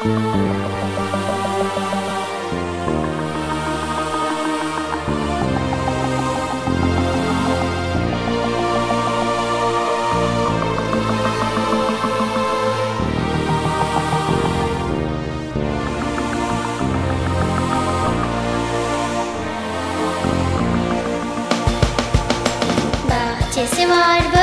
Bahçesi var,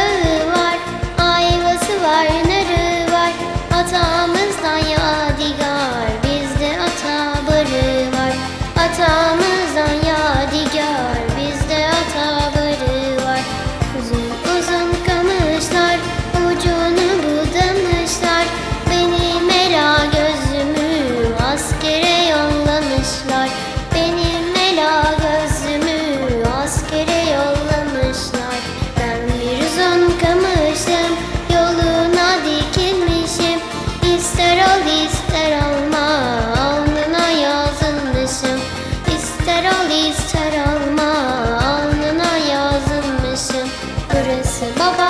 yollamışlar. Benim ela gözümü askere yollamışlar. Ben bir uzun kamışım, yoluna dikilmişim. İster al ister alma, alnına yazılmışım. İster al ister alma, alnına yazılmışım. Burası baba